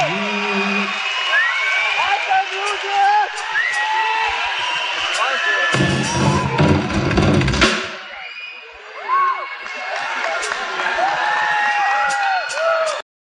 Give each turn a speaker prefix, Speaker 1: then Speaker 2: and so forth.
Speaker 1: Hey!